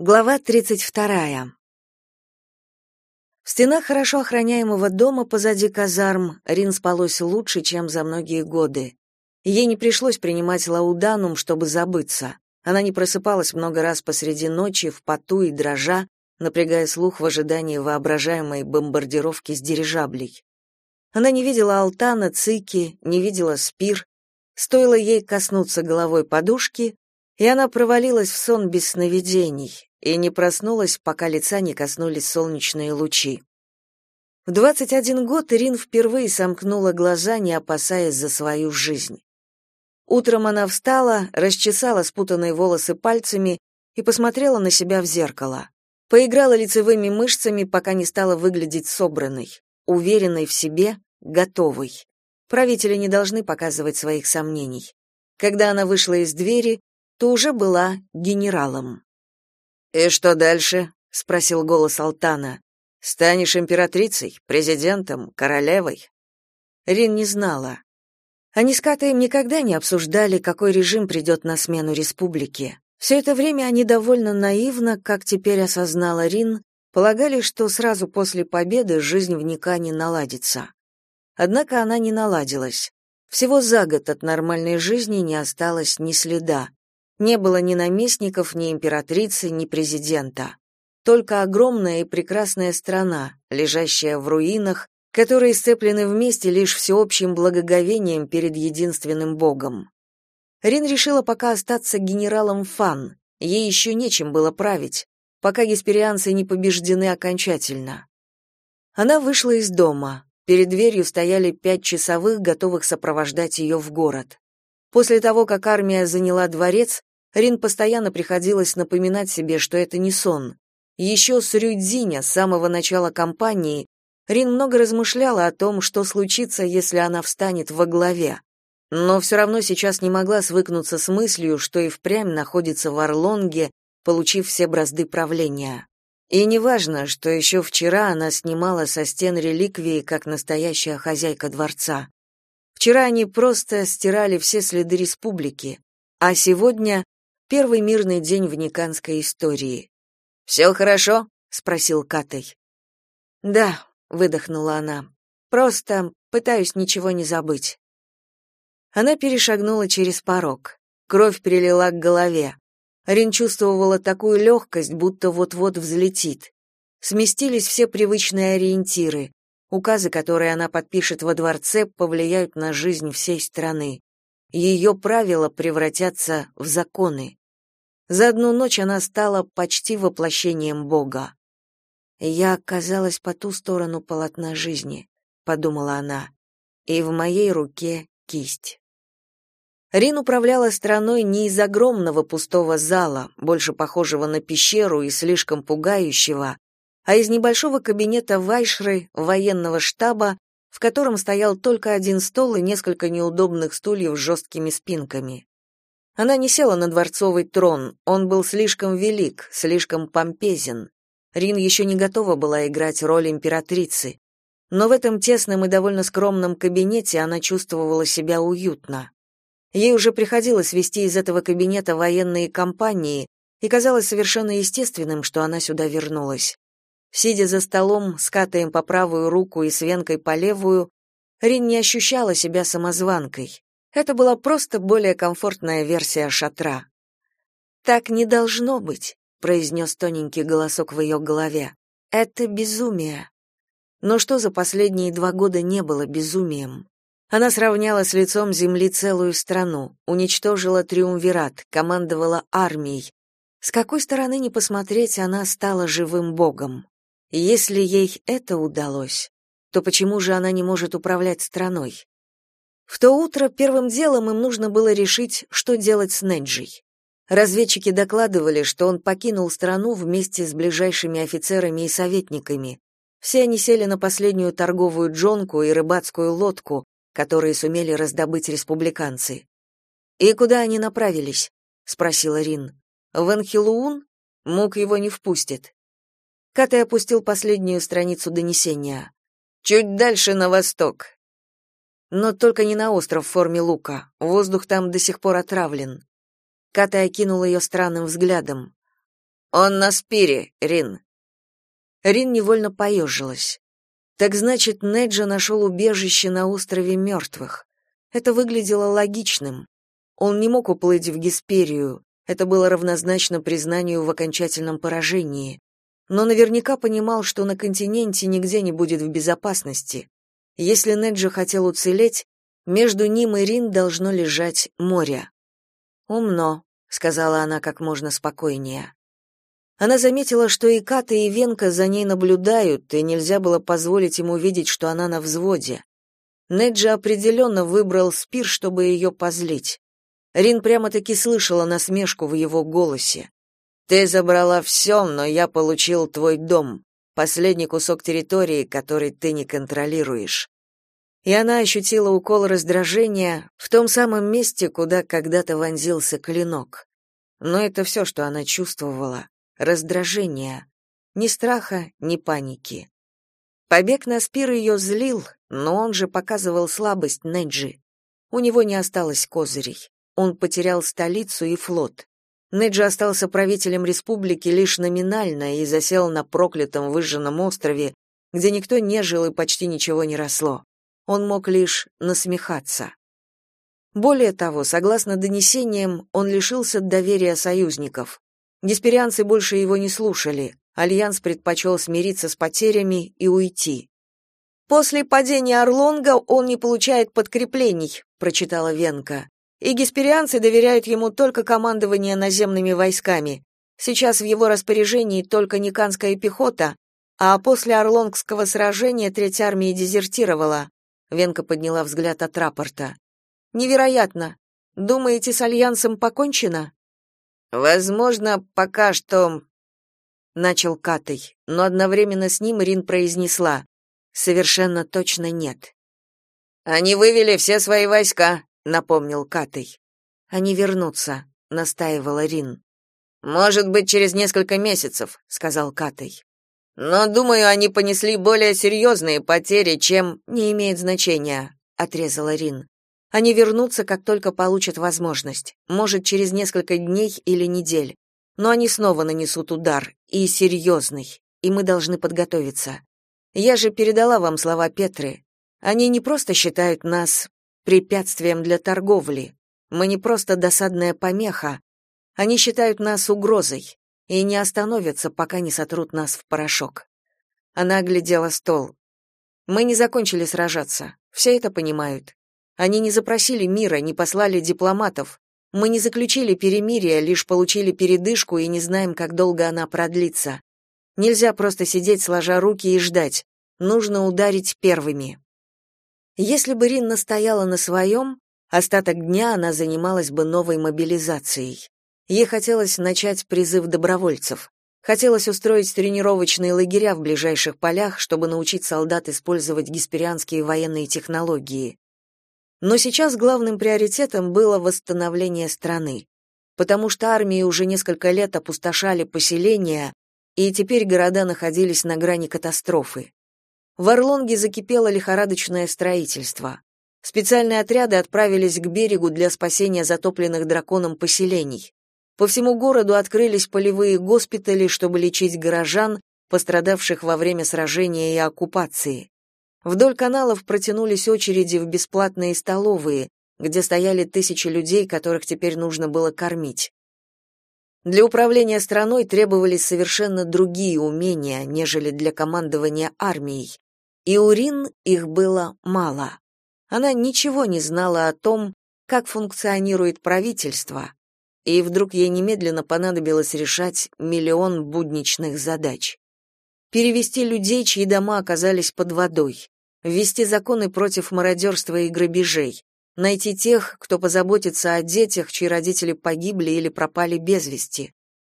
Глава 32. В стенах хорошо охраняемого дома позади казарм Рин спалось лучше, чем за многие годы. Ей не пришлось принимать лауданум, чтобы забыться. Она не просыпалась много раз посреди ночи в поту и дрожа, напрягая слух в ожидании воображаемой бомбардировки с дирижаблей. Она не видела Алтана, Цики, не видела Спир. Стоило ей коснуться головой подушки, и она провалилась в сон без сновидений, и не проснулась, пока лица не коснулись солнечные лучи. В 21 год Ирин впервые сомкнула глаза, не опасаясь за свою жизнь. Утром она встала, расчесала спутанные волосы пальцами и посмотрела на себя в зеркало. Поиграла лицевыми мышцами, пока не стала выглядеть собранной, уверенной в себе, готовой. Правители не должны показывать своих сомнений. Когда она вышла из двери, то уже была генералом. «И что дальше?» — спросил голос Алтана. «Станешь императрицей, президентом, королевой?» Рин не знала. Они с Катаем никогда не обсуждали, какой режим придет на смену республике. Все это время они довольно наивно, как теперь осознала Рин, полагали, что сразу после победы жизнь в Никане наладится. Однако она не наладилась. Всего за год от нормальной жизни не осталось ни следа. Не было ни наместников, ни императрицы, ни президента. Только огромная и прекрасная страна, лежащая в руинах, которые сцеплены вместе лишь всеобщим благоговением перед единственным богом. Рин решила пока остаться генералом Фан. Ей еще нечем было править, пока гесперианцы не побеждены окончательно. Она вышла из дома. Перед дверью стояли пять часовых, готовых сопровождать ее в город. После того, как армия заняла дворец, Рин постоянно приходилось напоминать себе, что это не сон. Еще с Рюдзиня, с самого начала кампании, Рин много размышляла о том, что случится, если она встанет во главе. Но все равно сейчас не могла свыкнуться с мыслью, что и впрямь находится в Орлонге, получив все бразды правления. И неважно, что еще вчера она снимала со стен реликвии, как настоящая хозяйка дворца. Вчера они просто стирали все следы республики, а сегодня Первый мирный день в Никанской истории. «Все хорошо?» — спросил Катай. «Да», — выдохнула она. «Просто пытаюсь ничего не забыть». Она перешагнула через порог. Кровь перелила к голове. Рин чувствовала такую легкость, будто вот-вот взлетит. Сместились все привычные ориентиры. Указы, которые она подпишет во дворце, повлияют на жизнь всей страны. Ее правила превратятся в законы. За одну ночь она стала почти воплощением Бога. «Я оказалась по ту сторону полотна жизни», — подумала она, — «и в моей руке кисть». Рин управляла страной не из огромного пустого зала, больше похожего на пещеру и слишком пугающего, а из небольшого кабинета Вайшры, военного штаба, в котором стоял только один стол и несколько неудобных стульев с жесткими спинками. Она не села на дворцовый трон, он был слишком велик, слишком помпезен. Рин еще не готова была играть роль императрицы. Но в этом тесном и довольно скромном кабинете она чувствовала себя уютно. Ей уже приходилось вести из этого кабинета военные кампании, и казалось совершенно естественным, что она сюда вернулась. Сидя за столом с по правую руку и с Венкой по левую, Рин не ощущала себя самозванкой. Это была просто более комфортная версия шатра. Так не должно быть, произнес тоненький голосок в ее голове. Это безумие. Но что за последние два года не было безумием? Она сравняла с лицом земли целую страну, уничтожила триумвират, командовала армией. С какой стороны ни посмотреть, она стала живым богом. Если ей это удалось, то почему же она не может управлять страной? В то утро первым делом им нужно было решить, что делать с Неджей. Разведчики докладывали, что он покинул страну вместе с ближайшими офицерами и советниками. Все они сели на последнюю торговую джонку и рыбацкую лодку, которые сумели раздобыть республиканцы. «И куда они направились?» — спросила Рин. «В Анхилуун? Мук его не впустит». Катай опустил последнюю страницу донесения. «Чуть дальше на восток. Но только не на остров в форме лука. Воздух там до сих пор отравлен. Ката окинул ее странным взглядом. Он на спире, Рин. Рин невольно поежилась. Так значит, Неджа нашел убежище на острове мертвых. Это выглядело логичным. Он не мог уплыть в Гесперию. Это было равнозначно признанию в окончательном поражении. Но наверняка понимал, что на континенте нигде не будет в безопасности. Если Неджа хотел уцелеть, между ним и Рин должно лежать море. «Умно», — сказала она как можно спокойнее. Она заметила, что и Ката, и Венка за ней наблюдают, и нельзя было позволить ему видеть, что она на взводе. Неджа определенно выбрал спир, чтобы ее позлить. Рин прямо-таки слышала насмешку в его голосе. «Ты забрала все, но я получил твой дом, последний кусок территории, который ты не контролируешь». И она ощутила укол раздражения в том самом месте, куда когда-то вонзился клинок. Но это все, что она чувствовала раздражения, ни страха, ни паники. Побег на спир ее злил, но он же показывал слабость Неджи. У него не осталось козырей. Он потерял столицу и флот. Неджи остался правителем республики лишь номинально и засел на проклятом выжженном острове, где никто не жил и почти ничего не росло. Он мог лишь насмехаться. Более того, согласно донесениям, он лишился доверия союзников. Гесперианцы больше его не слушали. Альянс предпочел смириться с потерями и уйти. После падения Орлонга он не получает подкреплений, прочитала Венка. И гесперианцы доверяют ему только командование наземными войсками. Сейчас в его распоряжении только никанская пехота, а после Орлонгского сражения треть армии дезертировала. Венка подняла взгляд от рапорта. Невероятно. Думаете, с альянсом покончено? Возможно, пока что начал Катай, но одновременно с ним Рин произнесла: совершенно точно нет. Они вывели все свои войска, напомнил Катай. Они вернутся, настаивала Рин. Может быть, через несколько месяцев, сказал Катай. Но думаю, они понесли более серьезные потери, чем не имеет значения, отрезала Рин. Они вернутся, как только получат возможность, может, через несколько дней или недель. Но они снова нанесут удар, и серьезный, и мы должны подготовиться. Я же передала вам слова Петры. Они не просто считают нас препятствием для торговли. Мы не просто досадная помеха. Они считают нас угрозой и не остановятся, пока не сотрут нас в порошок. Она оглядела стол. Мы не закончили сражаться. Все это понимают. Они не запросили мира, не послали дипломатов. Мы не заключили перемирие, лишь получили передышку и не знаем, как долго она продлится. Нельзя просто сидеть сложа руки и ждать. Нужно ударить первыми. Если бы Рин настояла на своем, остаток дня она занималась бы новой мобилизацией. Ей хотелось начать призыв добровольцев. Хотелось устроить тренировочные лагеря в ближайших полях, чтобы научить солдат использовать гесперианские военные технологии. Но сейчас главным приоритетом было восстановление страны, потому что армии уже несколько лет опустошали поселения, и теперь города находились на грани катастрофы. В Орлонге закипело лихорадочное строительство. Специальные отряды отправились к берегу для спасения затопленных драконом поселений. По всему городу открылись полевые госпитали, чтобы лечить горожан, пострадавших во время сражения и оккупации. Вдоль каналов протянулись очереди в бесплатные столовые, где стояли тысячи людей, которых теперь нужно было кормить. Для управления страной требовались совершенно другие умения, нежели для командования армией, и у Рин их было мало. Она ничего не знала о том, как функционирует правительство, и вдруг ей немедленно понадобилось решать миллион будничных задач. Перевести людей, чьи дома оказались под водой, ввести законы против мародерства и грабежей, найти тех, кто позаботится о детях, чьи родители погибли или пропали без вести.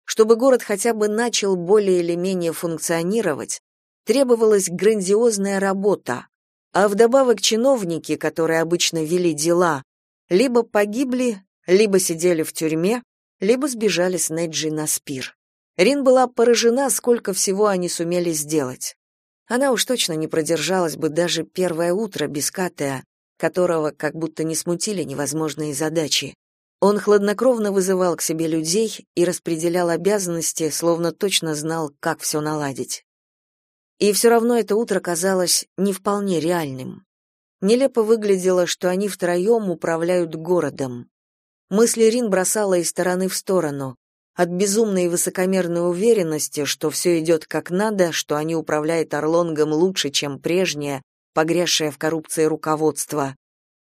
Чтобы город хотя бы начал более или менее функционировать, требовалась грандиозная работа, а вдобавок чиновники, которые обычно вели дела, либо погибли, либо сидели в тюрьме, либо сбежали с Неджи на спир. Рин была поражена, сколько всего они сумели сделать. Она уж точно не продержалась бы даже первое утро без Катеа, которого как будто не смутили невозможные задачи. Он хладнокровно вызывал к себе людей и распределял обязанности, словно точно знал, как все наладить. И все равно это утро казалось не вполне реальным. Нелепо выглядело, что они втроем управляют городом. Мысли Рин бросала из стороны в сторону, от безумной и высокомерной уверенности, что все идет как надо, что они управляют Орлонгом лучше, чем прежнее, погрязшее в коррупции руководство,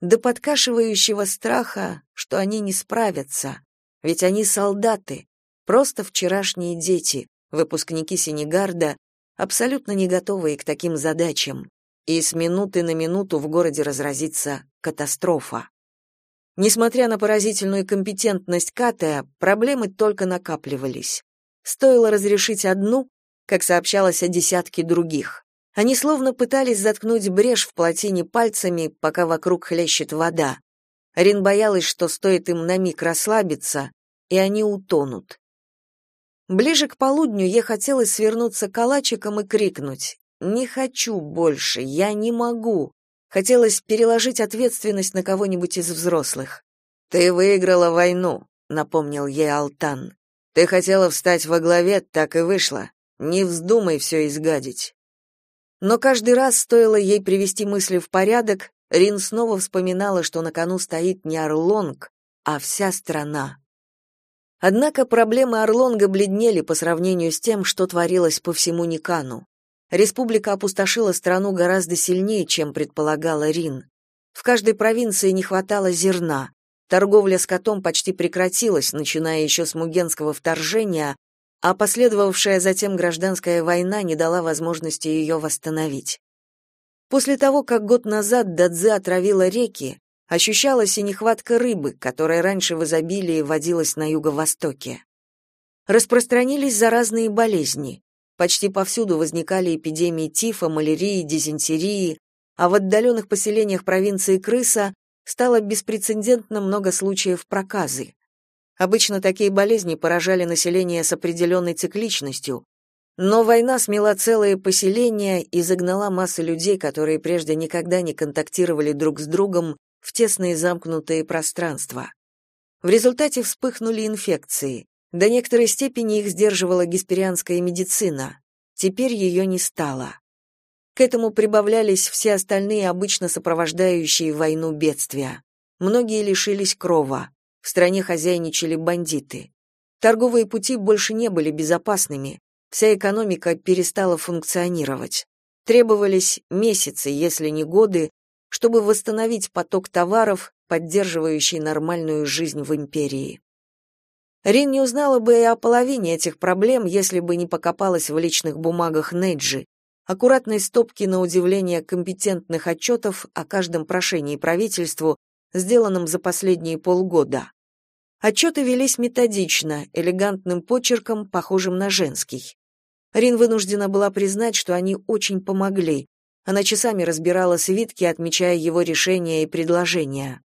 до подкашивающего страха, что они не справятся, ведь они солдаты, просто вчерашние дети, выпускники Сенегарда, абсолютно не готовые к таким задачам, и с минуты на минуту в городе разразится катастрофа. Несмотря на поразительную компетентность Катая, проблемы только накапливались. Стоило разрешить одну, как сообщалось о десятке других. Они словно пытались заткнуть брешь в плотине пальцами, пока вокруг хлещет вода. Рин боялась, что стоит им на миг расслабиться, и они утонут. Ближе к полудню ей хотелось свернуться калачиком и крикнуть «Не хочу больше, я не могу!» Хотелось переложить ответственность на кого-нибудь из взрослых. «Ты выиграла войну», — напомнил ей Алтан. «Ты хотела встать во главе, так и вышло. Не вздумай все изгадить». Но каждый раз стоило ей привести мысли в порядок, Рин снова вспоминала, что на кону стоит не Орлонг, а вся страна. Однако проблемы Орлонга бледнели по сравнению с тем, что творилось по всему Никану. Республика опустошила страну гораздо сильнее, чем предполагала Рин. В каждой провинции не хватало зерна. Торговля скотом почти прекратилась, начиная еще с мугенского вторжения, а последовавшая затем гражданская война не дала возможности ее восстановить. После того, как год назад Дадзе отравила реки, ощущалась и нехватка рыбы, которая раньше в изобилии водилась на юго-востоке. Распространились заразные болезни. Почти повсюду возникали эпидемии тифа, малярии, дизентерии, а в отдаленных поселениях провинции Крыса стало беспрецедентно много случаев проказы. Обычно такие болезни поражали население с определенной цикличностью, но война смела целые поселения и загнала массы людей, которые прежде никогда не контактировали друг с другом, в тесные замкнутые пространства. В результате вспыхнули инфекции. До некоторой степени их сдерживала гесперианская медицина. Теперь ее не стало. К этому прибавлялись все остальные обычно сопровождающие войну бедствия. Многие лишились крова. В стране хозяйничали бандиты. Торговые пути больше не были безопасными. Вся экономика перестала функционировать. Требовались месяцы, если не годы, чтобы восстановить поток товаров, поддерживающий нормальную жизнь в империи. Рин не узнала бы и о половине этих проблем, если бы не покопалась в личных бумагах Неджи, аккуратной стопки на удивление компетентных отчетов о каждом прошении правительству, сделанном за последние полгода. Отчеты велись методично, элегантным почерком, похожим на женский. Рин вынуждена была признать, что они очень помогли. Она часами разбирала свитки, отмечая его решения и предложения.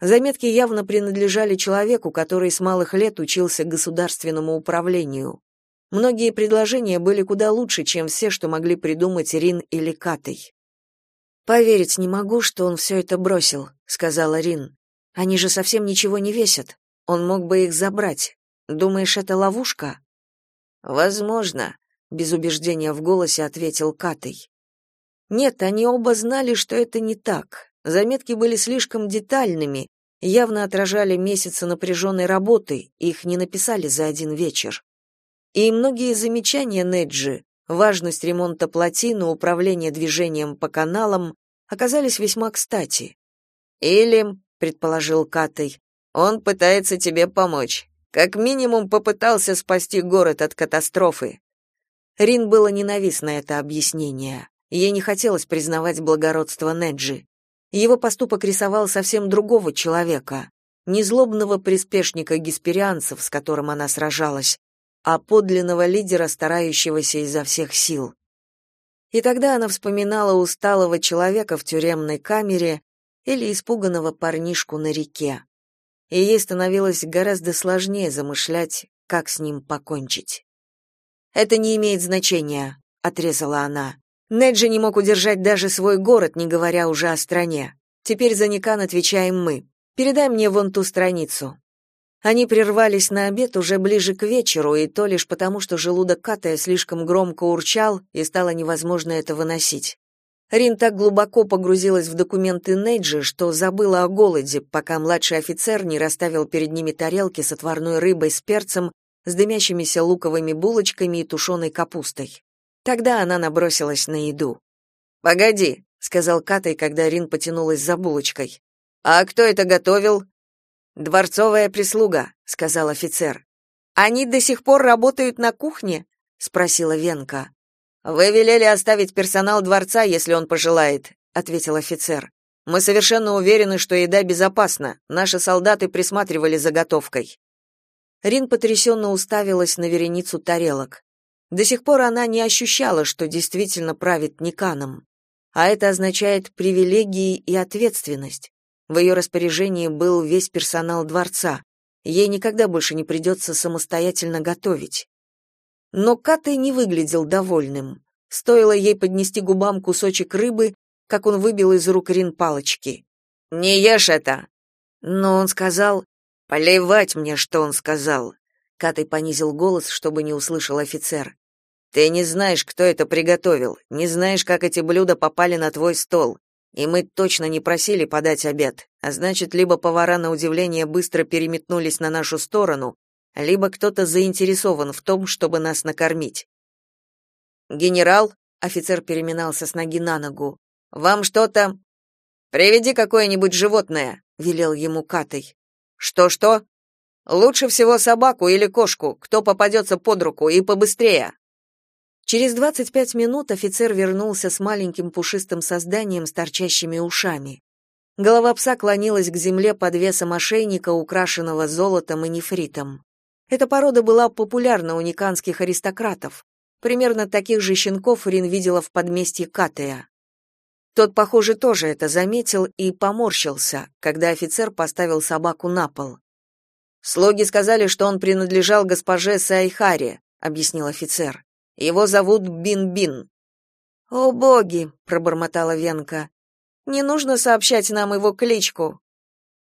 Заметки явно принадлежали человеку, который с малых лет учился государственному управлению. Многие предложения были куда лучше, чем все, что могли придумать Рин или Катой. «Поверить не могу, что он все это бросил», — сказала Рин. «Они же совсем ничего не весят. Он мог бы их забрать. Думаешь, это ловушка? Возможно, без убеждения в голосе ответил Катей. Нет, они оба знали, что это не так. Заметки были слишком детальными, явно отражали месяцы напряженной работы, их не написали за один вечер. И многие замечания Неджи, важность ремонта плотины, управление движением по каналам, оказались весьма кстати. Или, предположил Катей, он пытается тебе помочь. Как минимум попытался спасти город от катастрофы. Рин было ненавистно это объяснение. Ей не хотелось признавать благородство Неджи. Его поступок рисовал совсем другого человека, не злобного приспешника гесперианцев, с которым она сражалась, а подлинного лидера, старающегося изо всех сил. И тогда она вспоминала усталого человека в тюремной камере или испуганного парнишку на реке и ей становилось гораздо сложнее замышлять, как с ним покончить. «Это не имеет значения», — отрезала она. «Неджи не мог удержать даже свой город, не говоря уже о стране. Теперь за Никан отвечаем мы. Передай мне вон ту страницу». Они прервались на обед уже ближе к вечеру, и то лишь потому, что желудок Катая слишком громко урчал, и стало невозможно это выносить. Рин так глубоко погрузилась в документы Нейджи, что забыла о голоде, пока младший офицер не расставил перед ними тарелки с отварной рыбой с перцем, с дымящимися луковыми булочками и тушеной капустой. Тогда она набросилась на еду. «Погоди», — сказал Катай, когда Рин потянулась за булочкой. «А кто это готовил?» Дворцовая прислуга, сказал офицер. Они до сих пор работают на кухне? спросила Венка. Вы велели оставить персонал дворца, если он пожелает, ответил офицер. Мы совершенно уверены, что еда безопасна. Наши солдаты присматривали за готовкой. Рин потрясенно уставилась на вереницу тарелок. До сих пор она не ощущала, что действительно правит Никаном. А это означает привилегии и ответственность. В ее распоряжении был весь персонал дворца. Ей никогда больше не придется самостоятельно готовить. Но Катай не выглядел довольным. Стоило ей поднести губам кусочек рыбы, как он выбил из рук Рин палочки. «Не ешь это!» Но он сказал... «Плевать мне, что он сказал!» Катай понизил голос, чтобы не услышал офицер. «Ты не знаешь, кто это приготовил, не знаешь, как эти блюда попали на твой стол. И мы точно не просили подать обед, а значит, либо повара на удивление быстро переметнулись на нашу сторону, либо кто-то заинтересован в том, чтобы нас накормить. Генерал, офицер переминался с ноги на ногу. Вам что-то Приведи какое-нибудь животное, велел ему Катей. Что-что? Лучше всего собаку или кошку, кто попадется под руку, и побыстрее. Через 25 минут офицер вернулся с маленьким пушистым созданием с торчащими ушами. Голова пса клонилась к земле под весом ошейника, украшенного золотом и нефритом. Эта порода была популярна у никанских аристократов. Примерно таких же щенков Рин видела в подместье Катея. Тот, похоже, тоже это заметил и поморщился, когда офицер поставил собаку на пол. «Слуги сказали, что он принадлежал госпоже Сайхаре», — объяснил офицер. Его зовут Бин-Бин. О боги, пробормотала Венка. Не нужно сообщать нам его кличку.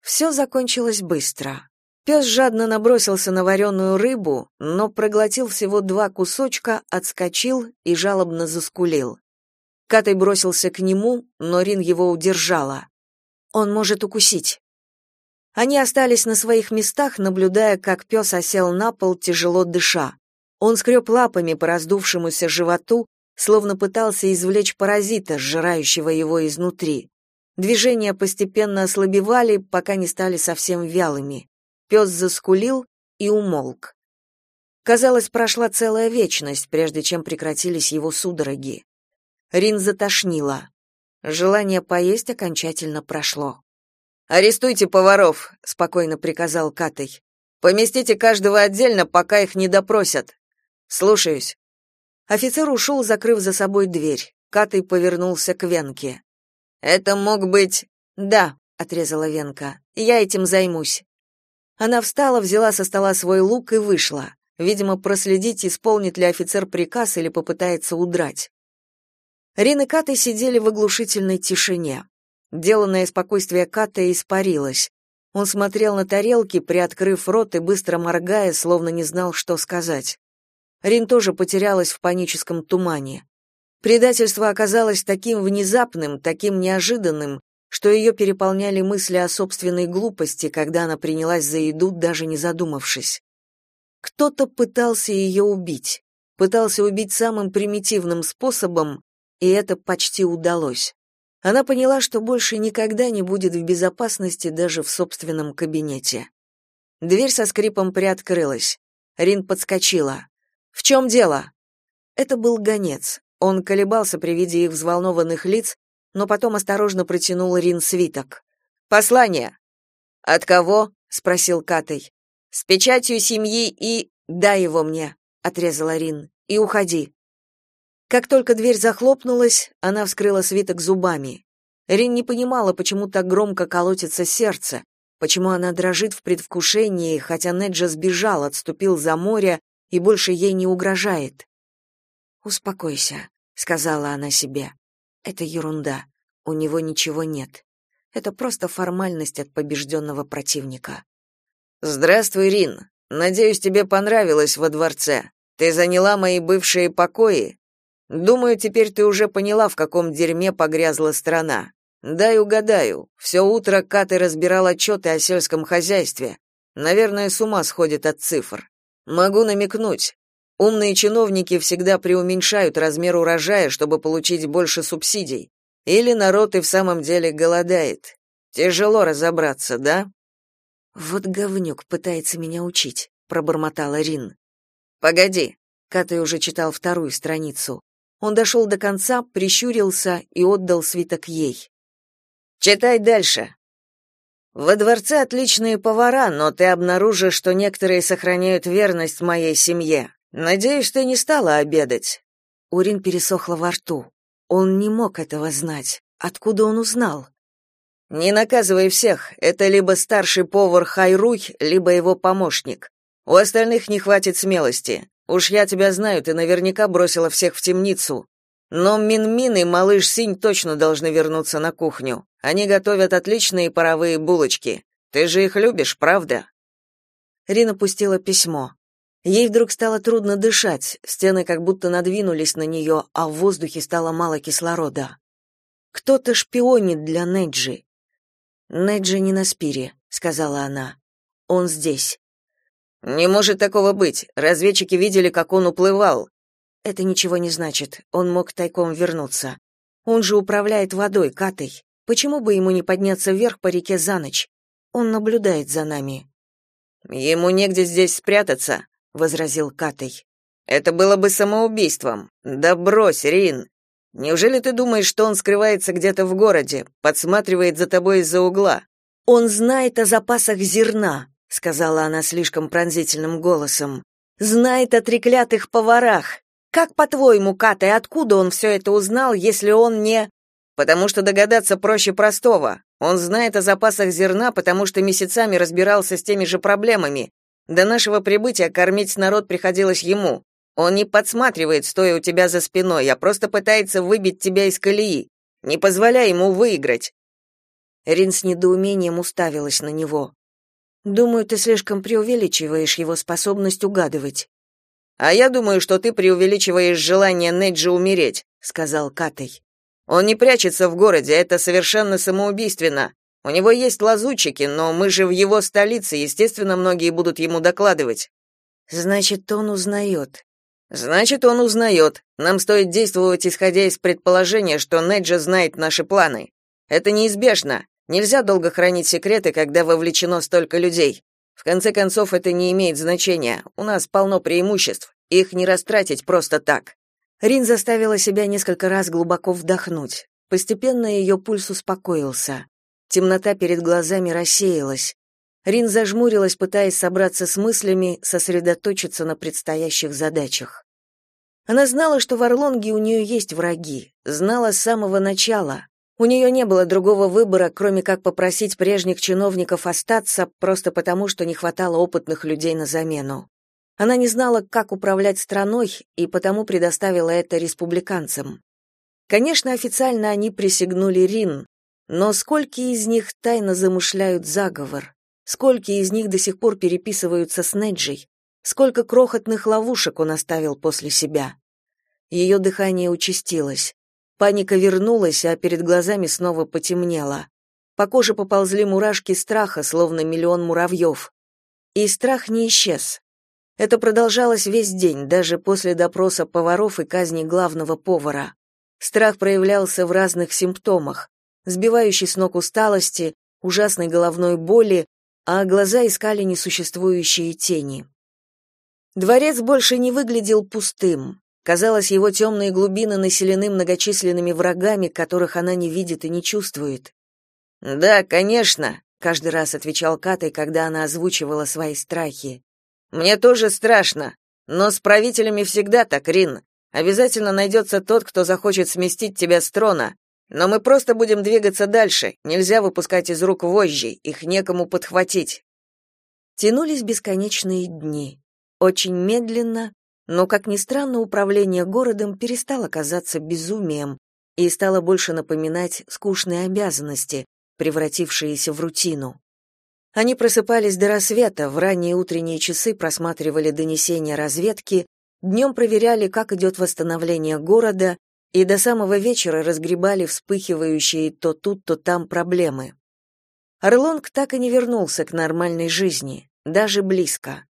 Все закончилось быстро. Пес жадно набросился на вареную рыбу, но проглотил всего два кусочка, отскочил и жалобно заскулил. Катай бросился к нему, но Рин его удержала. Он может укусить. Они остались на своих местах, наблюдая, как пес осел на пол, тяжело дыша. Он скреб лапами по раздувшемуся животу, словно пытался извлечь паразита, сжирающего его изнутри. Движения постепенно ослабевали, пока не стали совсем вялыми. Пес заскулил и умолк. Казалось, прошла целая вечность, прежде чем прекратились его судороги. Рин затошнила. Желание поесть окончательно прошло. «Арестуйте поваров», — спокойно приказал Катей. «Поместите каждого отдельно, пока их не допросят. Слушаюсь. Офицер ушел, закрыв за собой дверь. Катый повернулся к Венке. Это мог быть... Да, отрезала Венка. Я этим займусь. Она встала, взяла со стола свой лук и вышла. Видимо, проследить, исполнит ли офицер приказ или попытается удрать. Рин и Катай сидели в оглушительной тишине. Деланное спокойствие Ката испарилось. Он смотрел на тарелки, приоткрыв рот и быстро моргая, словно не знал, что сказать. Рин тоже потерялась в паническом тумане. Предательство оказалось таким внезапным, таким неожиданным, что ее переполняли мысли о собственной глупости, когда она принялась за еду, даже не задумавшись. Кто-то пытался ее убить, пытался убить самым примитивным способом, и это почти удалось. Она поняла, что больше никогда не будет в безопасности даже в собственном кабинете. Дверь со скрипом приоткрылась. Рин подскочила. В чем дело? Это был гонец. Он колебался при виде их взволнованных лиц, но потом осторожно протянул Рин свиток. Послание. От кого? спросил Катей. С печатью семьи и дай его мне, отрезала Рин. И уходи. Как только дверь захлопнулась, она вскрыла свиток зубами. Рин не понимала, почему так громко колотится сердце, почему она дрожит в предвкушении, хотя Неджа сбежал, отступил за море и больше ей не угрожает. «Успокойся», — сказала она себе. «Это ерунда. У него ничего нет. Это просто формальность от побежденного противника». Здравствуй, Рин. Надеюсь, тебе понравилось во дворце. Ты заняла мои бывшие покои. Думаю, теперь ты уже поняла, в каком дерьме погрязла страна. Дай угадаю. Все утро Каты разбирал отчеты о сельском хозяйстве. Наверное, с ума сходит от цифр. Могу намекнуть. Умные чиновники всегда преуменьшают размер урожая, чтобы получить больше субсидий. Или народ и в самом деле голодает. Тяжело разобраться, да? Вот говнюк пытается меня учить, пробормотала Рин. Погоди. Катай уже читал вторую страницу. Он дошел до конца, прищурился и отдал свиток ей. Читай дальше. Во дворце отличные повара, но ты обнаружишь, что некоторые сохраняют верность моей семье. Надеюсь, ты не стала обедать. Урин пересохла во рту. Он не мог этого знать. Откуда он узнал? Не наказывай всех. Это либо старший повар Хайруй, либо его помощник. У остальных не хватит смелости. Уж я тебя знаю, ты наверняка бросила всех в темницу. Но Мин-Мин и малыш Синь точно должны вернуться на кухню. Они готовят отличные паровые булочки. Ты же их любишь, правда? Рина пустила письмо. Ей вдруг стало трудно дышать, стены как будто надвинулись на нее, а в воздухе стало мало кислорода. Кто-то шпионит для Неджи. Неджи не на спире, сказала она. Он здесь. Не может такого быть. Разведчики видели, как он уплывал. Это ничего не значит. Он мог тайком вернуться. Он же управляет водой, Катой. Почему бы ему не подняться вверх по реке за ночь? Он наблюдает за нами. Ему негде здесь спрятаться, возразил Катай. Это было бы самоубийством. Да брось, Рин. Неужели ты думаешь, что он скрывается где-то в городе, подсматривает за тобой из-за угла? Он знает о запасах зерна, сказала она слишком пронзительным голосом. Знает о треклятых поварах. Как по-твоему, Катай, откуда он все это узнал, если он не Потому что догадаться проще простого. Он знает о запасах зерна, потому что месяцами разбирался с теми же проблемами, до нашего прибытия кормить народ приходилось ему. Он не подсматривает, стоя у тебя за спиной, а просто пытается выбить тебя из колеи. Не позволяй ему выиграть. Рин с недоумением уставилась на него. Думаю, ты слишком преувеличиваешь его способность угадывать. А я думаю, что ты преувеличиваешь желание Неджи умереть, сказал Катай. Он не прячется в городе, это совершенно самоубийственно. У него есть лазутчики, но мы же в его столице, естественно, многие будут ему докладывать. Значит, он узнает. Значит, он узнает. Нам стоит действовать исходя из предположения, что Неджа знает наши планы. Это неизбежно. Нельзя долго хранить секреты, когда вовлечено столько людей. В конце концов, это не имеет значения. У нас полно преимуществ. Их не растратить просто так. Рин заставила себя несколько раз глубоко вдохнуть. Постепенно ее пульс успокоился. Темнота перед глазами рассеялась. Рин зажмурилась, пытаясь собраться с мыслями, сосредоточиться на предстоящих задачах. Она знала, что в Орлонге у нее есть враги, знала с самого начала. У нее не было другого выбора, кроме как попросить прежних чиновников остаться, просто потому, что не хватало опытных людей на замену. Она не знала, как управлять страной, и потому предоставила это республиканцам. Конечно, официально они присягнули Рин, но сколько из них тайно замышляют заговор? Сколько из них до сих пор переписываются с Неджей? Сколько крохотных ловушек он оставил после себя? Ее дыхание участилось. Паника вернулась, а перед глазами снова потемнело. По коже поползли мурашки страха, словно миллион муравьев. И страх не исчез. Это продолжалось весь день, даже после допроса поваров и казни главного повара. Страх проявлялся в разных симптомах сбивающей с ног усталости, ужасной головной боли, а глаза искали несуществующие тени. Дворец больше не выглядел пустым. Казалось, его темные глубины населены многочисленными врагами, которых она не видит и не чувствует. «Да, конечно», — каждый раз отвечал Катай, когда она озвучивала свои страхи. «Мне тоже страшно, но с правителями всегда так, Рин. Обязательно найдется тот, кто захочет сместить тебя с трона, но мы просто будем двигаться дальше. Нельзя выпускать из рук вожжи, их некому подхватить. Тянулись бесконечные дни. Очень медленно, но как ни странно, управление городом перестало казаться безумием и стало больше напоминать скучные обязанности, превратившиеся в рутину. Они просыпались до рассвета, в ранние утренние часы просматривали донесения разведки, днем проверяли, как идет восстановление города, и до самого вечера разгребали вспыхивающие то тут, то там проблемы. Орлонг так и не вернулся к нормальной жизни, даже близко.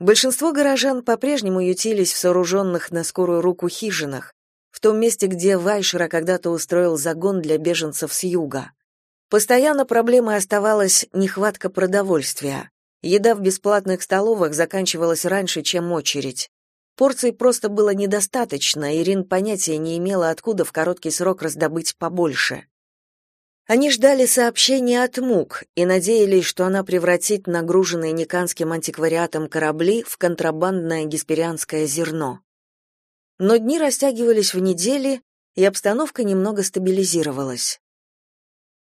Большинство горожан по-прежнему ютились в сооруженных на скорую руку хижинах, в том месте, где Вайшера когда-то устроил загон для беженцев с юга. Постоянно проблемой оставалась нехватка продовольствия. Еда в бесплатных столовых заканчивалась раньше, чем очередь. Порций просто было недостаточно, и Рин понятия не имела, откуда в короткий срок раздобыть побольше. Они ждали сообщения от МУК и надеялись, что она превратит нагруженные Никанским антиквариатом корабли в контрабандное гесперианское зерно. Но дни растягивались в недели, и обстановка немного стабилизировалась.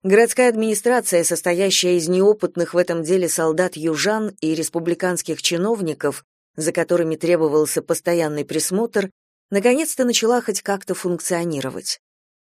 Городская администрация, состоящая из неопытных в этом деле солдат-южан и республиканских чиновников, за которыми требовался постоянный присмотр, наконец-то начала хоть как-то функционировать.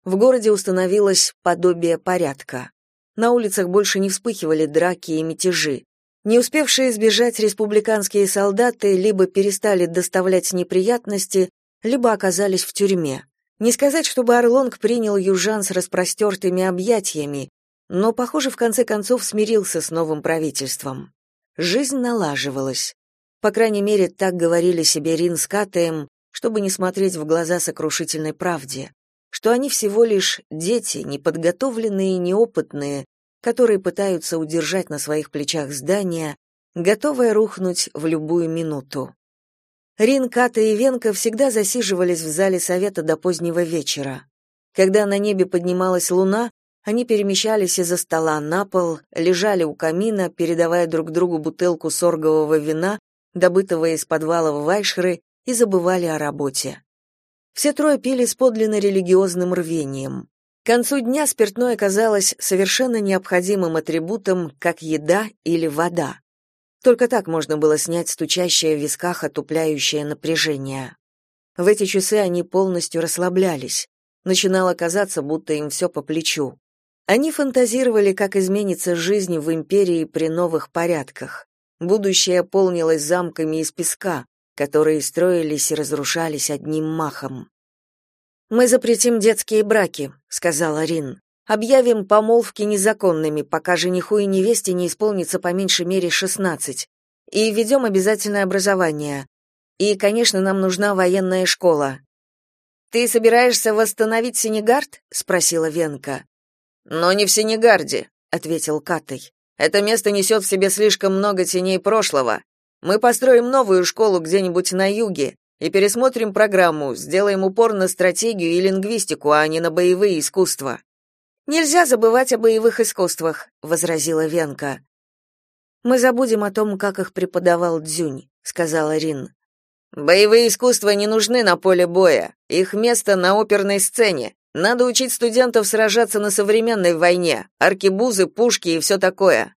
В городе установилось подобие порядка. На улицах больше не вспыхивали драки и мятежи. Не успевшие сбежать республиканские солдаты либо перестали доставлять неприятности, либо оказались в тюрьме. Не сказать, чтобы Орлонг принял южан с распростертыми объятиями, но, похоже, в конце концов смирился с новым правительством. Жизнь налаживалась. По крайней мере, так говорили себе Рин с Катаем, чтобы не смотреть в глаза сокрушительной правде что они всего лишь дети, неподготовленные и неопытные, которые пытаются удержать на своих плечах здание, готовое рухнуть в любую минуту. Рин, Ката и Венка всегда засиживались в зале совета до позднего вечера. Когда на небе поднималась луна, они перемещались из-за стола на пол, лежали у камина, передавая друг другу бутылку соргового вина, добытого из подвала в Вайшры, и забывали о работе. Все трое пили с подлинно религиозным рвением. К концу дня спиртное казалось совершенно необходимым атрибутом, как еда или вода. Только так можно было снять стучащее в висках отупляющее напряжение. В эти часы они полностью расслаблялись. Начинало казаться, будто им все по плечу. Они фантазировали, как изменится жизнь в империи при новых порядках. Будущее полнилось замками из песка, которые строились и разрушались одним махом. «Мы запретим детские браки», — сказала Рин. «Объявим помолвки незаконными, пока жениху и невесте не исполнится по меньшей мере шестнадцать. И введем обязательное образование. И, конечно, нам нужна военная школа». «Ты собираешься восстановить Сенегард?» — спросила Венка. «Но не в Сенегарде», — ответил Катай. «Это место несет в себе слишком много теней прошлого. Мы построим новую школу где-нибудь на юге и пересмотрим программу, сделаем упор на стратегию и лингвистику, а не на боевые искусства. Нельзя забывать о боевых искусствах, возразила Венка. Мы забудем о том, как их преподавал Дзюнь, сказала Рин. Боевые искусства не нужны на поле боя. Их место на оперной сцене. Надо учить студентов сражаться на современной войне. Аркебузы, пушки и все такое.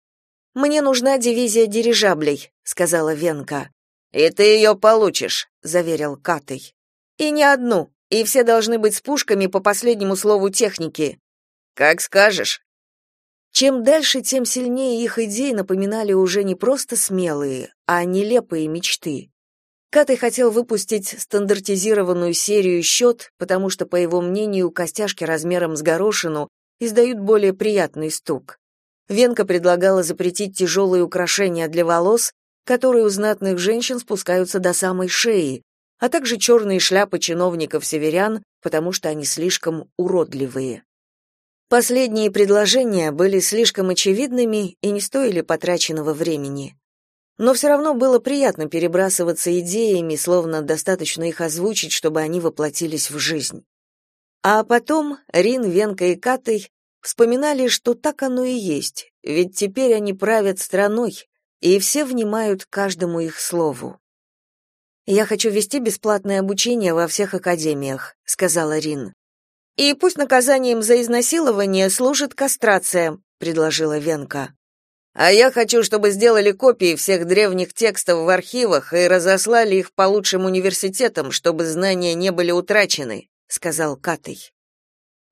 Мне нужна дивизия дирижаблей, сказала Венка. И ты ее получишь, заверил Катый. И не одну, и все должны быть с пушками по последнему слову техники. Как скажешь. Чем дальше, тем сильнее их идеи напоминали уже не просто смелые, а нелепые мечты. Катый хотел выпустить стандартизированную серию счет, потому что, по его мнению, костяшки размером с горошину издают более приятный стук. Венка предлагала запретить тяжелые украшения для волос, которые у знатных женщин спускаются до самой шеи, а также черные шляпы чиновников-северян, потому что они слишком уродливые. Последние предложения были слишком очевидными и не стоили потраченного времени. Но все равно было приятно перебрасываться идеями, словно достаточно их озвучить, чтобы они воплотились в жизнь. А потом Рин, Венка и Катай Вспоминали, что так оно и есть, ведь теперь они правят страной, и все внимают каждому их слову. «Я хочу вести бесплатное обучение во всех академиях», — сказала Рин. «И пусть наказанием за изнасилование служит кастрация», — предложила Венка. «А я хочу, чтобы сделали копии всех древних текстов в архивах и разослали их по лучшим университетам, чтобы знания не были утрачены», — сказал Катый.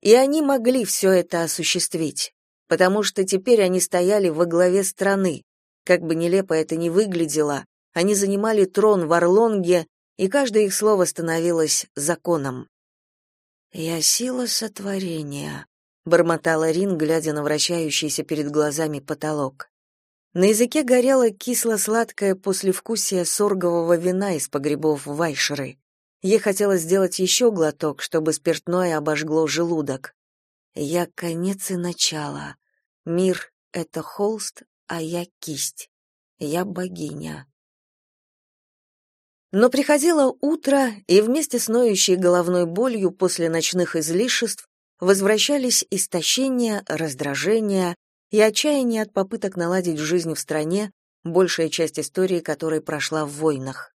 И они могли все это осуществить, потому что теперь они стояли во главе страны, Как бы нелепо это ни выглядело, они занимали трон в Орлонге, и каждое их слово становилось законом. «Я сила сотворения», — бормотала Рин, глядя на вращающийся перед глазами потолок. На языке горело кисло-сладкое послевкусие соргового вина из погребов Вайшеры. Ей хотелось сделать еще глоток, чтобы спиртное обожгло желудок. «Я конец и начало. Мир — это холст, а я кисть. Я богиня». Но приходило утро, и вместе с ноющей головной болью после ночных излишеств возвращались истощение, раздражение и отчаяние от попыток наладить жизнь в стране, большая часть истории которой прошла в войнах.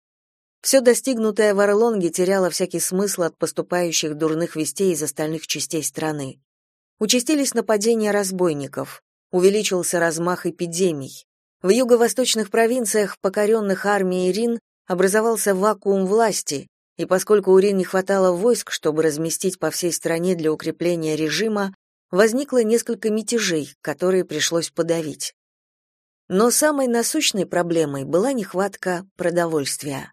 Все достигнутое в Орлонге теряло всякий смысл от поступающих дурных вестей из остальных частей страны. Участились нападения разбойников, увеличился размах эпидемий. В юго-восточных провинциях, покоренных армией Рин, образовался вакуум власти, и поскольку у Рин не хватало войск, чтобы разместить по всей стране для укрепления режима, возникло несколько мятежей, которые пришлось подавить. Но самой насущной проблемой была нехватка продовольствия.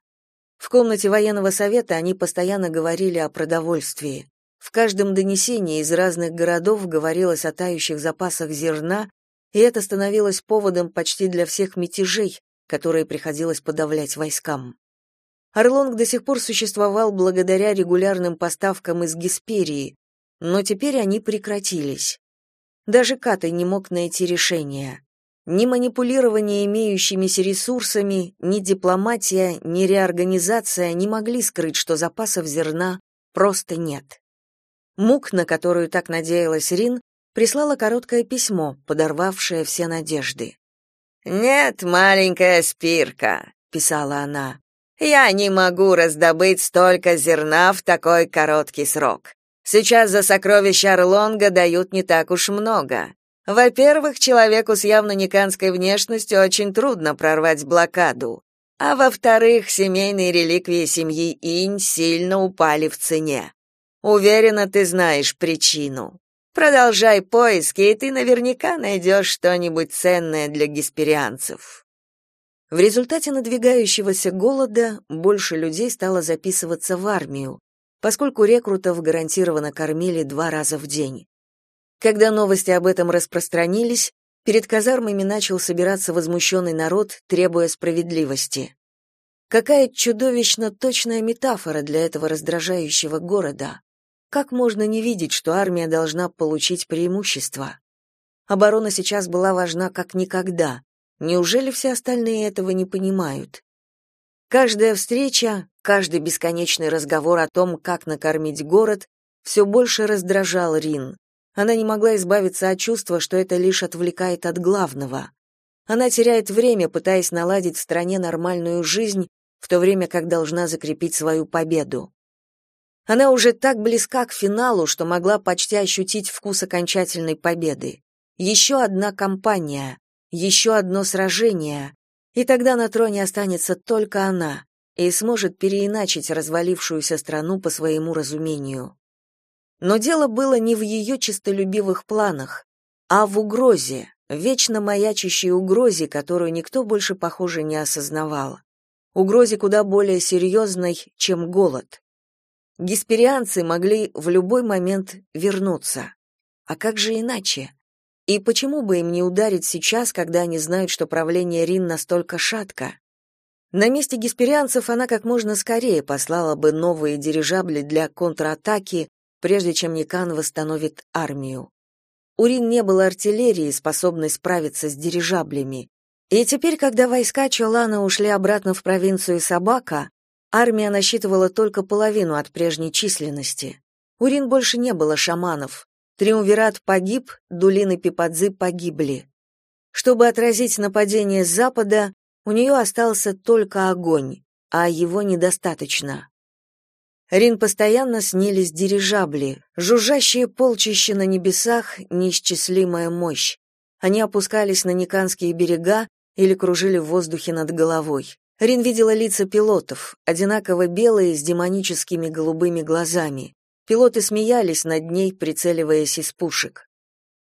В комнате военного совета они постоянно говорили о продовольствии. В каждом донесении из разных городов говорилось о тающих запасах зерна, и это становилось поводом почти для всех мятежей, которые приходилось подавлять войскам. Орлонг до сих пор существовал благодаря регулярным поставкам из Гесперии, но теперь они прекратились. Даже Катай не мог найти решения. Ни манипулирование имеющимися ресурсами, ни дипломатия, ни реорганизация не могли скрыть, что запасов зерна просто нет. Мук, на которую так надеялась Рин, прислала короткое письмо, подорвавшее все надежды. «Нет, маленькая спирка», — писала она, — «я не могу раздобыть столько зерна в такой короткий срок. Сейчас за сокровища Орлонга дают не так уж много. Во-первых, человеку с явно никанской внешностью очень трудно прорвать блокаду. А во-вторых, семейные реликвии семьи Инь сильно упали в цене. Уверена, ты знаешь причину. Продолжай поиски, и ты наверняка найдешь что-нибудь ценное для гесперианцев. В результате надвигающегося голода больше людей стало записываться в армию, поскольку рекрутов гарантированно кормили два раза в день. Когда новости об этом распространились, перед казармами начал собираться возмущенный народ, требуя справедливости. Какая чудовищно точная метафора для этого раздражающего города. Как можно не видеть, что армия должна получить преимущество? Оборона сейчас была важна как никогда. Неужели все остальные этого не понимают? Каждая встреча, каждый бесконечный разговор о том, как накормить город, все больше раздражал Рин. Она не могла избавиться от чувства, что это лишь отвлекает от главного. Она теряет время, пытаясь наладить в стране нормальную жизнь, в то время как должна закрепить свою победу. Она уже так близка к финалу, что могла почти ощутить вкус окончательной победы. Еще одна кампания, еще одно сражение, и тогда на троне останется только она и сможет переиначить развалившуюся страну по своему разумению. Но дело было не в ее честолюбивых планах, а в угрозе, вечно маячащей угрозе, которую никто больше, похоже, не осознавал. Угрозе куда более серьезной, чем голод. Гесперианцы могли в любой момент вернуться. А как же иначе? И почему бы им не ударить сейчас, когда они знают, что правление Рин настолько шатко? На месте гесперианцев она как можно скорее послала бы новые дирижабли для контратаки, прежде чем Никан восстановит армию. У Рин не было артиллерии, способной справиться с дирижаблями. И теперь, когда войска Чолана ушли обратно в провинцию Собака, Армия насчитывала только половину от прежней численности. У Рин больше не было шаманов. Триумвират погиб, Дулин и Пипадзы погибли. Чтобы отразить нападение с запада, у нее остался только огонь, а его недостаточно. Рин постоянно снились дирижабли, жужжащие полчища на небесах, неисчислимая мощь. Они опускались на Никанские берега или кружили в воздухе над головой. Рин видела лица пилотов, одинаково белые, с демоническими голубыми глазами. Пилоты смеялись над ней, прицеливаясь из пушек.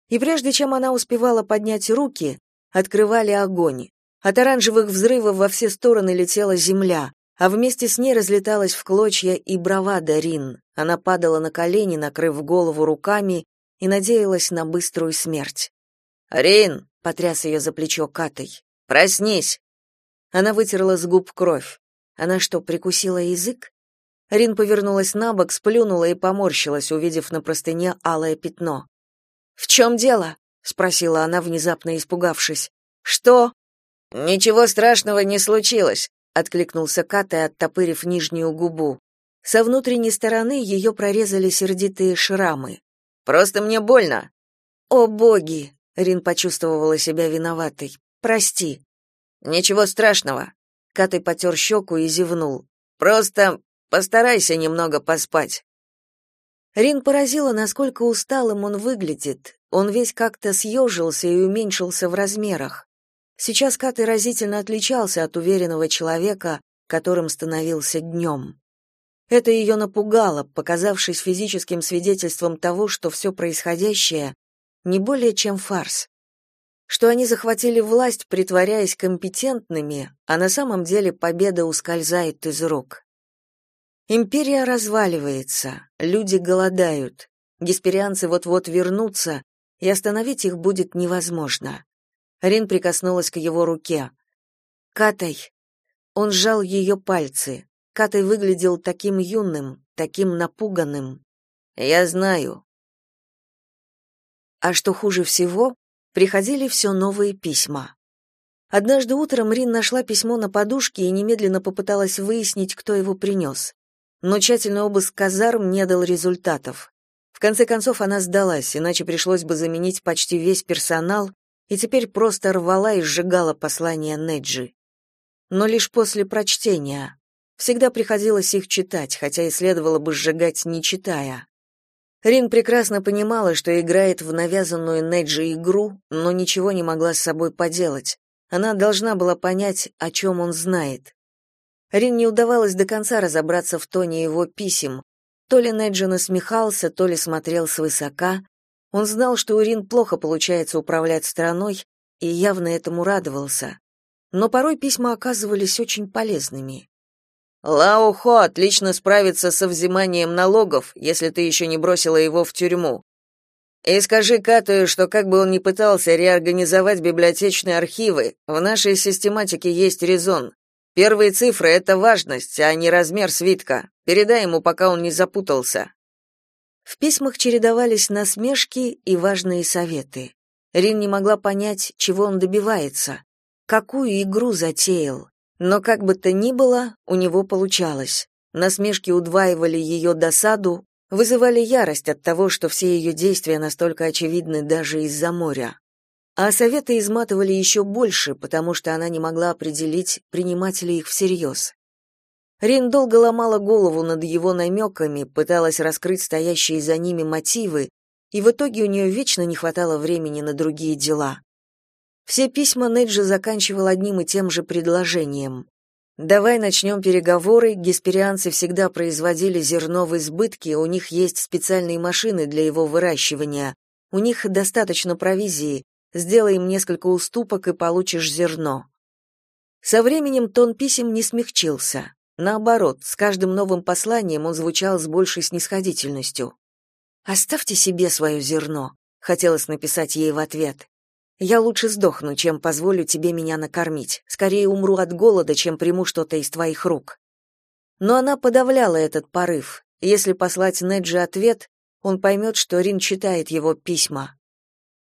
И прежде чем она успевала поднять руки, открывали огонь, От оранжевых взрывов во все стороны летела земля, а вместе с ней разлеталась в клочья и бравада Рин. Она падала на колени, накрыв голову руками, и надеялась на быструю смерть. «Рин!» — потряс ее за плечо Катой. «Проснись!» Она вытерла с губ кровь. Она что, прикусила язык? Рин повернулась на бок, сплюнула и поморщилась, увидев на простыне алое пятно. «В чем дело?» — спросила она, внезапно испугавшись. «Что?» «Ничего страшного не случилось откликнулся Катай, оттопырив нижнюю губу. Со внутренней стороны ее прорезали сердитые шрамы. Просто мне больно. О боги, Рин почувствовала себя виноватой. Прости. Ничего страшного. Катай потер щеку и зевнул. Просто постарайся немного поспать. Рин поразила, насколько усталым он выглядит. Он весь как-то съежился и уменьшился в размерах. Сейчас Кат разительно отличался от уверенного человека, которым становился днем. Это ее напугало, показавшись физическим свидетельством того, что все происходящее не более чем фарс. Что они захватили власть, притворяясь компетентными, а на самом деле победа ускользает из рук. Империя разваливается, люди голодают, гесперианцы вот-вот вернутся, и остановить их будет невозможно. Рин прикоснулась к его руке. «Катай!» Он сжал ее пальцы. Катай выглядел таким юным, таким напуганным. «Я знаю». А что хуже всего, приходили все новые письма. Однажды утром Рин нашла письмо на подушке и немедленно попыталась выяснить, кто его принес. Но тщательный обыск казарм не дал результатов. В конце концов она сдалась, иначе пришлось бы заменить почти весь персонал, и теперь просто рвала и сжигала послания Неджи. Но лишь после прочтения. Всегда приходилось их читать, хотя и следовало бы сжигать, не читая. Рин прекрасно понимала, что играет в навязанную Неджи игру, но ничего не могла с собой поделать. Она должна была понять, о чем он знает. Рин не удавалось до конца разобраться в тоне его писем. То ли Неджи насмехался, то ли смотрел свысока, он знал, что у Рин плохо получается управлять страной, и явно этому радовался. Но порой письма оказывались очень полезными. «Лао Хо отлично справится со взиманием налогов, если ты еще не бросила его в тюрьму. И скажи Катаю, что как бы он ни пытался реорганизовать библиотечные архивы, в нашей систематике есть резон. Первые цифры — это важность, а не размер свитка. Передай ему, пока он не запутался». В письмах чередовались насмешки и важные советы. Рин не могла понять, чего он добивается, какую игру затеял. Но как бы то ни было, у него получалось. Насмешки удваивали ее досаду, вызывали ярость от того, что все ее действия настолько очевидны даже из-за моря. А советы изматывали еще больше, потому что она не могла определить, принимать ли их всерьез. Рин долго ломала голову над его намеками, пыталась раскрыть стоящие за ними мотивы, и в итоге у нее вечно не хватало времени на другие дела. Все письма Неджи заканчивал одним и тем же предложением. «Давай начнем переговоры, гесперианцы всегда производили зерно в избытке, у них есть специальные машины для его выращивания, у них достаточно провизии, сделай им несколько уступок и получишь зерно». Со временем тон писем не смягчился. Наоборот, с каждым новым посланием он звучал с большей снисходительностью. «Оставьте себе свое зерно», — хотелось написать ей в ответ. «Я лучше сдохну, чем позволю тебе меня накормить. Скорее умру от голода, чем приму что-то из твоих рук». Но она подавляла этот порыв. Если послать Неджи ответ, он поймет, что Рин читает его письма.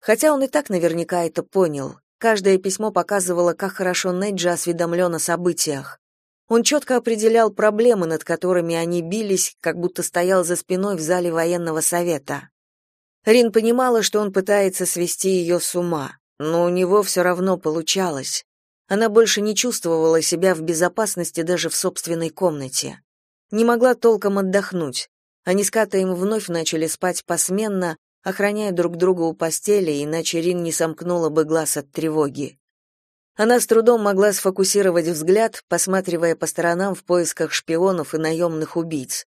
Хотя он и так наверняка это понял. Каждое письмо показывало, как хорошо Неджи осведомлен о событиях. Он четко определял проблемы, над которыми они бились, как будто стоял за спиной в зале военного совета. Рин понимала, что он пытается свести ее с ума, но у него все равно получалось. Она больше не чувствовала себя в безопасности даже в собственной комнате. Не могла толком отдохнуть. Они с Катаем вновь начали спать посменно, охраняя друг друга у постели, иначе Рин не сомкнула бы глаз от тревоги. Она с трудом могла сфокусировать взгляд, посматривая по сторонам в поисках шпионов и наемных убийц.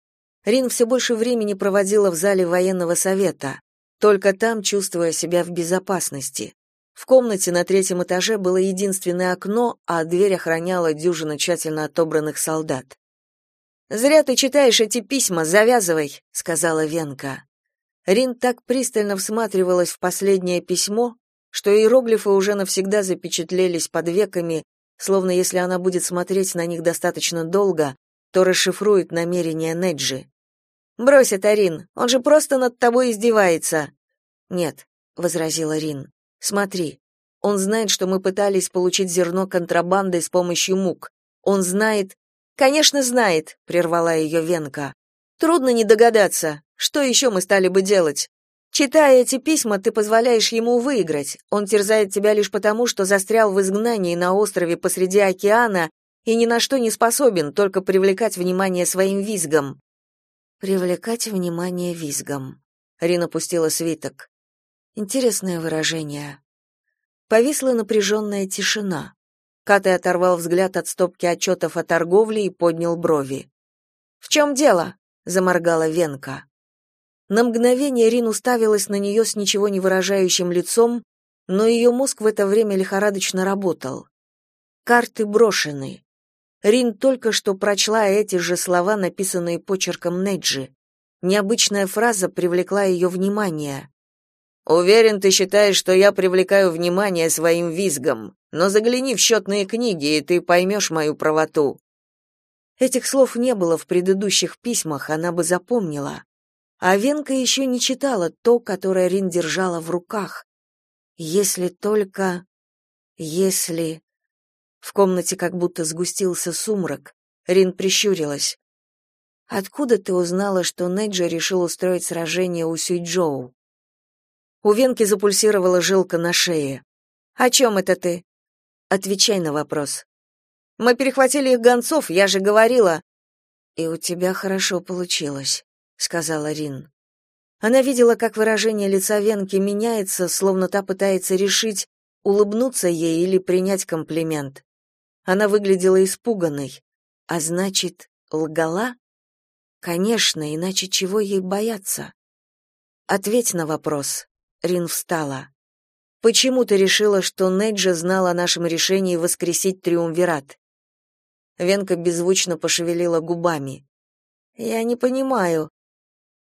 Рин все больше времени проводила в зале военного совета, только там чувствуя себя в безопасности. В комнате на третьем этаже было единственное окно, а дверь охраняла дюжина тщательно отобранных солдат. «Зря ты читаешь эти письма, завязывай», — сказала Венка. Рин так пристально всматривалась в последнее письмо, что иероглифы уже навсегда запечатлелись под веками, словно если она будет смотреть на них достаточно долго, то расшифрует намерения Неджи. «Брось это, Рин, он же просто над тобой издевается». «Нет», — возразила Рин, — «смотри, он знает, что мы пытались получить зерно контрабандой с помощью мук. Он знает...» «Конечно, знает», — прервала ее Венка. «Трудно не догадаться. Что еще мы стали бы делать? Читая эти письма, ты позволяешь ему выиграть. Он терзает тебя лишь потому, что застрял в изгнании на острове посреди океана и ни на что не способен, только привлекать внимание своим визгом. Привлекать внимание визгом. Рина пустила свиток. Интересное выражение. Повисла напряженная тишина. Катай оторвал взгляд от стопки отчетов о торговле и поднял брови. «В чем дело?» — заморгала Венка. На мгновение Рин уставилась на нее с ничего не выражающим лицом, но ее мозг в это время лихорадочно работал. Карты брошены. Рин только что прочла эти же слова, написанные почерком Неджи. Необычная фраза привлекла ее внимание. «Уверен, ты считаешь, что я привлекаю внимание своим визгом, но загляни в счетные книги, и ты поймешь мою правоту». Этих слов не было в предыдущих письмах, она бы запомнила. А Венка еще не читала то, которое Рин держала в руках. Если только... Если... В комнате как будто сгустился сумрак. Рин прищурилась. «Откуда ты узнала, что Неджи решил устроить сражение у Сюйчжоу?» У Венки запульсировала жилка на шее. «О чем это ты?» «Отвечай на вопрос». «Мы перехватили их гонцов, я же говорила». «И у тебя хорошо получилось» сказала Рин. Она видела, как выражение лица Венки меняется, словно та пытается решить, улыбнуться ей или принять комплимент. Она выглядела испуганной, а значит, лгала? Конечно, иначе чего ей бояться? Ответь на вопрос. Рин встала. Почему ты решила, что Неджа знал о нашем решении воскресить триумвират? Венка беззвучно пошевелила губами. Я не понимаю.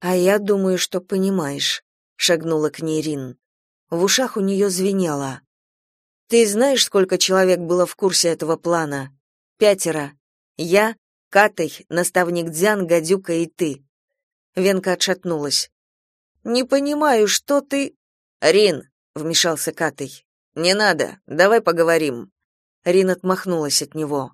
А я думаю, что понимаешь, шагнула к ней Рин. В ушах у нее звенело. Ты знаешь, сколько человек было в курсе этого плана? Пятеро. Я, Катай, наставник Дзян, Гадюка и ты. Венка отшатнулась. Не понимаю, что ты Рин, вмешался Катай. Не надо, давай поговорим. Рин отмахнулась от него.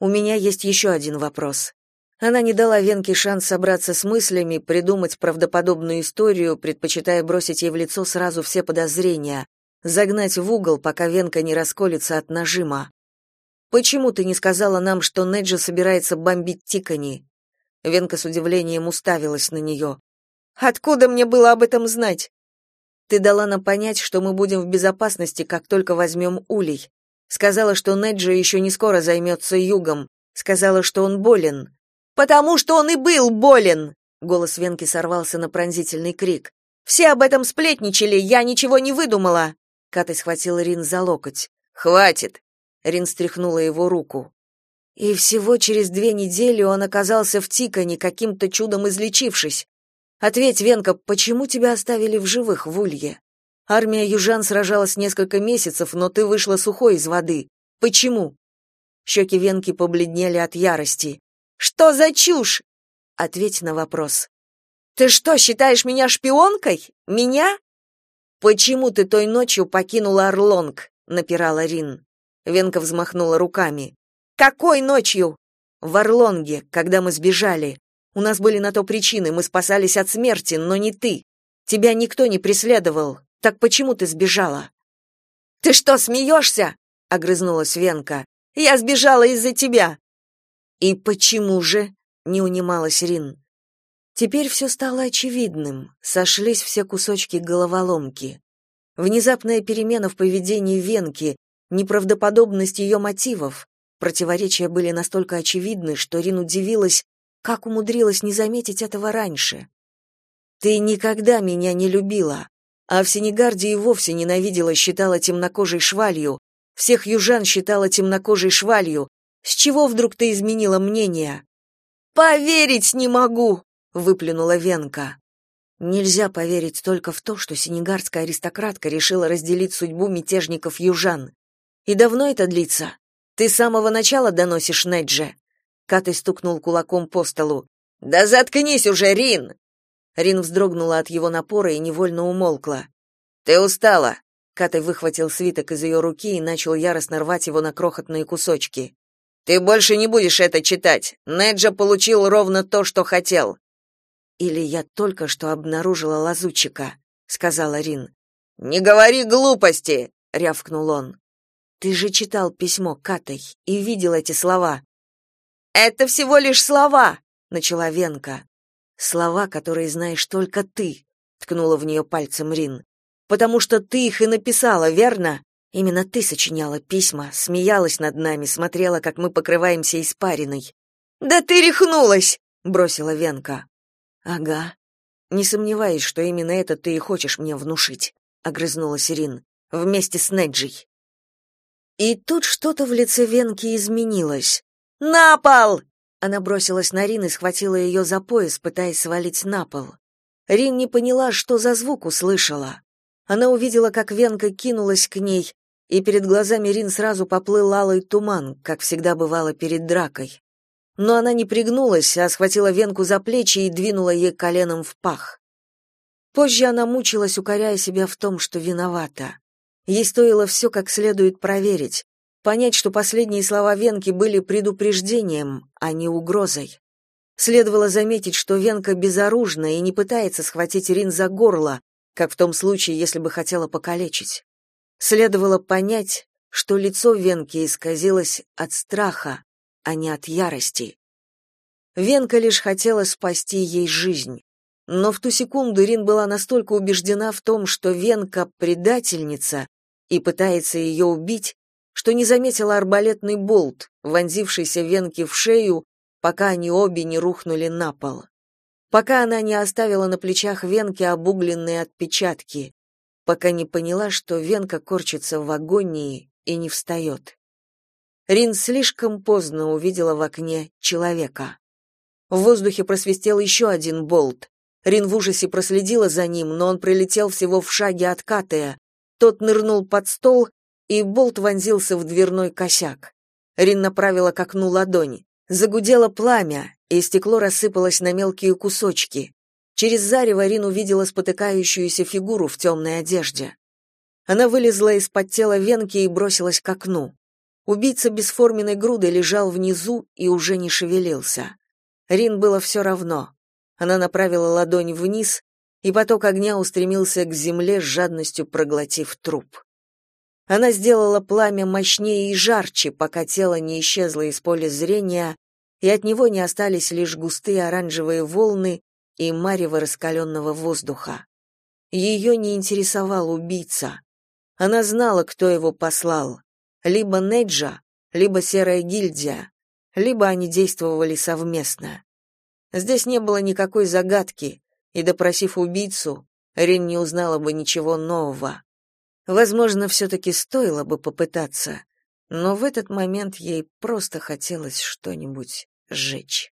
У меня есть еще один вопрос. Она не дала Венке шанс собраться с мыслями, придумать правдоподобную историю, предпочитая бросить ей в лицо сразу все подозрения, загнать в угол, пока Венка не расколется от нажима. «Почему ты не сказала нам, что Неджи собирается бомбить Тикани?» Венка с удивлением уставилась на нее. «Откуда мне было об этом знать?» «Ты дала нам понять, что мы будем в безопасности, как только возьмем улей. Сказала, что Неджи еще не скоро займется югом. Сказала, что он болен. Потому что он и был болен. Голос Венки сорвался на пронзительный крик. Все об этом сплетничали, я ничего не выдумала. Катай схватил Рин за локоть. Хватит. Рин стряхнула его руку. И всего через две недели он оказался в Тикане, каким-то чудом излечившись. Ответь, Венка, почему тебя оставили в живых в Улье? Армия южан сражалась несколько месяцев, но ты вышла сухой из воды. Почему? Щеки Венки побледнели от ярости. Что за чушь? Ответь на вопрос. Ты что, считаешь меня шпионкой? Меня? Почему ты той ночью покинула Орлонг? напирала Рин. Венка взмахнула руками. Какой ночью? В Орлонге, когда мы сбежали. У нас были на то причины, мы спасались от смерти, но не ты. Тебя никто не преследовал. Так почему ты сбежала? Ты что, смеешься?» — огрызнулась Венка. Я сбежала из-за тебя. «И почему же?» — не унималась Рин. Теперь все стало очевидным, сошлись все кусочки головоломки. Внезапная перемена в поведении Венки, неправдоподобность ее мотивов, противоречия были настолько очевидны, что Рин удивилась, как умудрилась не заметить этого раньше. «Ты никогда меня не любила. а в Сенегарде и вовсе ненавидела, считала темнокожей швалью, всех южан считала темнокожей швалью. С чего вдруг ты изменила мнение? Поверить не могу, выплюнула Венка. Нельзя поверить только в то, что сенегардская аристократка решила разделить судьбу мятежников южан. И давно это длится? Ты с самого начала доносишь Недже. Катай стукнул кулаком по столу. Да заткнись уже, Рин. Рин вздрогнула от его напора и невольно умолкла. Ты устала? Катай выхватил свиток из ее руки и начал яростно рвать его на крохотные кусочки. Ты больше не будешь это читать. Неджа получил ровно то, что хотел. Или я только что обнаружила лазутчика, сказала Рин. Не говори глупости, рявкнул он. Ты же читал письмо Катой и видел эти слова. Это всего лишь слова, начала Венка. Слова, которые знаешь только ты, ткнула в нее пальцем Рин. Потому что ты их и написала, верно? Именно ты сочиняла письма, смеялась над нами, смотрела, как мы покрываемся испариной. Да ты рехнулась, бросила Венка. Ага. Не сомневаюсь, что именно это ты и хочешь мне внушить, огрызнулась Ирин, вместе с Неджей. И тут что-то в лице Венки изменилось. На пол! Она бросилась на Рин и схватила ее за пояс, пытаясь свалить на пол. Рин не поняла, что за звук услышала. Она увидела, как Венка кинулась к ней, и перед глазами Рин сразу поплыл алый туман, как всегда бывало перед дракой. Но она не пригнулась, а схватила Венку за плечи и двинула ей коленом в пах. Позже она мучилась, укоряя себя в том, что виновата. Ей стоило все как следует проверить, понять, что последние слова Венки были предупреждением, а не угрозой. Следовало заметить, что Венка безоружна и не пытается схватить Рин за горло, как в том случае, если бы хотела покалечить. Следовало понять, что лицо Венки исказилось от страха, а не от ярости. Венка лишь хотела спасти ей жизнь. Но в ту секунду Рин была настолько убеждена в том, что Венка — предательница и пытается ее убить, что не заметила арбалетный болт, вонзившийся Венке в шею, пока они обе не рухнули на пол пока она не оставила на плечах Венки обугленные отпечатки, пока не поняла, что Венка корчится в агонии и не встает. Рин слишком поздно увидела в окне человека. В воздухе просвистел еще один болт. Рин в ужасе проследила за ним, но он пролетел всего в шаге от Катая. Тот нырнул под стол, и болт вонзился в дверной косяк. Рин направила к окну ладони. Загудело пламя, и стекло рассыпалось на мелкие кусочки. Через зарево Рин увидела спотыкающуюся фигуру в темной одежде. Она вылезла из-под тела Венки и бросилась к окну. Убийца бесформенной грудой лежал внизу и уже не шевелился. Рин было все равно. Она направила ладонь вниз, и поток огня устремился к земле с жадностью проглотив труп. Она сделала пламя мощнее и жарче, пока тело не исчезло из поля зрения, и от него не остались лишь густые оранжевые волны и марево раскаленного воздуха. Ее не интересовал убийца. Она знала, кто его послал. Либо Неджа, либо Серая гильдия, либо они действовали совместно. Здесь не было никакой загадки, и, допросив убийцу, Рин не узнала бы ничего нового. Возможно, все-таки стоило бы попытаться, но в этот момент ей просто хотелось что-нибудь сжечь.